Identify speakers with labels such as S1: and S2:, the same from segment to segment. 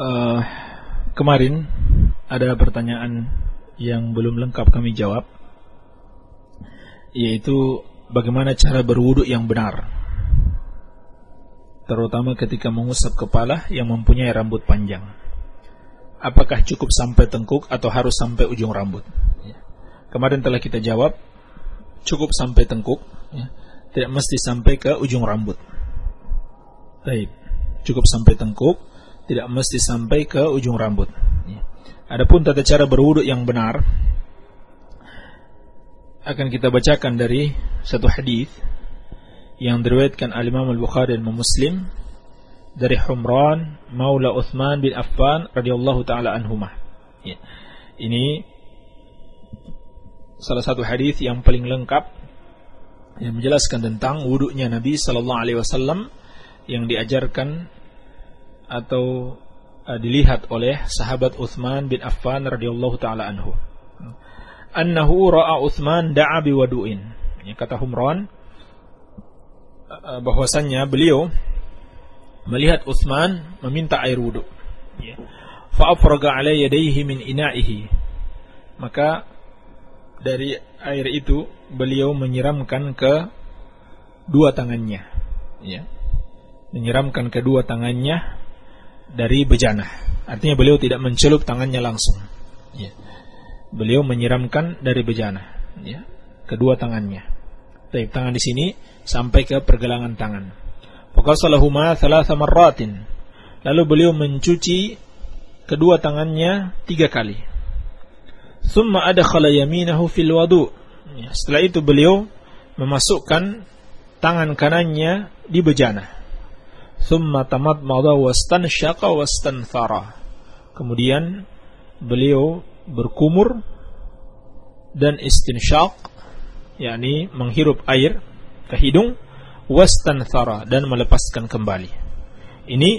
S1: Uh, kemarin ada pertanyaan yang belum lengkap kami jawab yaitu bagaimana cara berwuduk yang benar terutama ketika mengusap kepala yang mempunyai rambut panjang apakah cukup sampai tengkuk atau harus sampai ujung rambut ya. kemarin telah kita jawab cukup sampai tengkuk ya. tidak mesti sampai ke ujung rambut Baik. Cukup sampai tengkuk tidak mesti sampai ke ujung rambut. Ya. Adapun tata cara berwuduk yang benar akan kita bacakan dari satu hadis yang diriwayatkan oleh Imam Al-Bukhari dan Muslim dari Humran Maula Uthman bin Affan radhiyallahu taala anhumah. Ya. Ini salah satu hadis yang paling lengkap yang menjelaskan tentang wuduknya Nabi sallallahu alaihi wasallam yang diajarkan atau uh, dilihat oleh sahabat Uthman bin Affan radhiyallahu taala anhu. Annahu ra'a Uthman da'a biwadu'in. Ya, kata Humran uh, bahwasannya beliau melihat Uthman meminta air wudu. Ya. Fa'afraga ala yadayhi min ina'ihi. Maka dari air itu beliau menyiramkan ke dua tangannya. Ya. Menyiramkan kedua tangannya dari bejana. Artinya beliau tidak mencelup tangannya langsung. Ya. Beliau menyiramkan dari bejana, ya. kedua tangannya. Tapi tangan di sini sampai ke pergelangan tangan. Faqasalahuma thalatha marratin. Lalu beliau mencuci kedua tangannya tiga kali. Thumma adakhala yaminahu fil wadu. Ya, setelah itu beliau memasukkan tangan kanannya di bejana thumma tamadmada wastansyaqa wastanthara. Kemudian beliau berkumur dan istinsyaq yakni menghirup air ke hidung wastanthara dan melepaskan kembali. Ini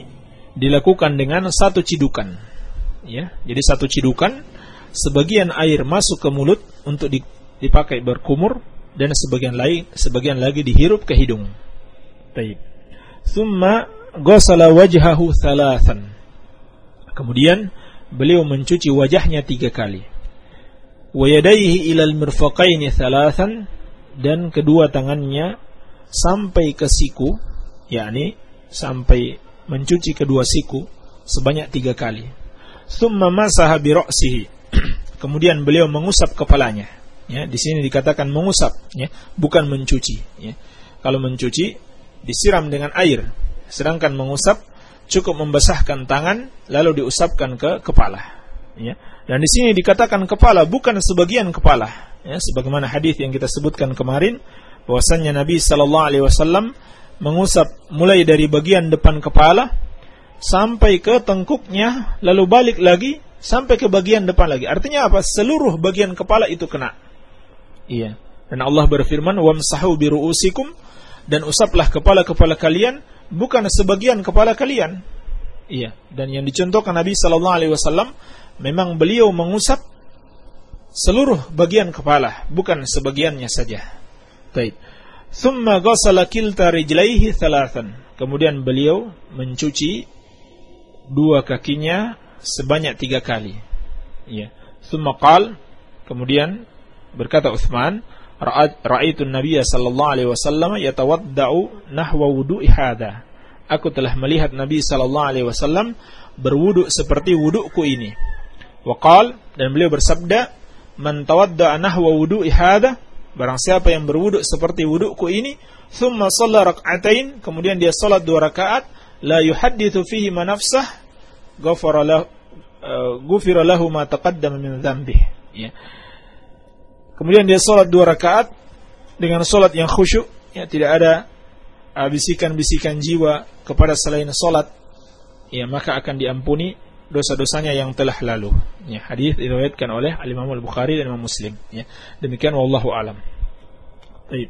S1: dilakukan dengan satu cidukan. Ya, jadi satu cidukan sebagian air masuk ke mulut untuk dipakai berkumur dan sebagian lain sebagian lagi dihirup ke hidung. Baik. Thumma ghasala wajhahu thalathan. Kemudian beliau mencuci wajahnya tiga kali. Wa yadayhi ilal mirfaqaini thalathan dan kedua tangannya sampai ke siku, yakni sampai mencuci kedua siku sebanyak tiga kali. Thumma masaha bi. Kemudian beliau mengusap kepalanya. Ya, di sini dikatakan mengusap, ya, bukan mencuci. Ya. Kalau mencuci disiram dengan air, sedangkan mengusap cukup membasahkan tangan lalu diusapkan ke kepala. Ya. Dan di sini dikatakan kepala bukan sebagian kepala, ya, sebagaimana hadis yang kita sebutkan kemarin bahwasanya Nabi Shallallahu Alaihi Wasallam mengusap mulai dari bagian depan kepala sampai ke tengkuknya, lalu balik lagi sampai ke bagian depan lagi. Artinya apa? Seluruh bagian kepala itu kena. Iya. Dan Allah berfirman, "Wamsahu biruusikum dan usaplah kepala-kepala kalian bukan sebagian kepala kalian. Iya, dan yang dicontohkan Nabi sallallahu alaihi wasallam memang beliau mengusap seluruh bagian kepala, bukan sebagiannya saja. Baik. Thumma ghassala kilta rijlaihi thalathan. Kemudian beliau mencuci dua kakinya sebanyak tiga kali. Iya. Thumma qal, kemudian berkata Uthman, ra'aitu Nabi sallallahu alaihi wasallam yatawaddau nahwa wudu'i hadha. Aku telah melihat Nabi sallallahu alaihi wasallam berwuduk seperti wudukku ini. Waqal dan beliau bersabda, "Man tawadda'a nahwa wudu'i hadha" Barang siapa yang berwuduk seperti wudukku ini, thumma shalla rak'atain, kemudian dia salat dua rakaat, la yuhaddithu fihi ma nafsah, ghafara lahu uh, ghufira lahu ma taqaddama min dhanbihi. Ya Kemudian dia sholat dua rakaat dengan sholat yang khusyuk, ya tidak ada uh, bisikan-bisikan jiwa kepada selain sholat, ya maka akan diampuni dosa-dosanya yang telah lalu. Ya, hadis diriwayatkan oleh Al Imam Al Bukhari dan Imam Muslim. Ya, demikian wallahu alam. Baik.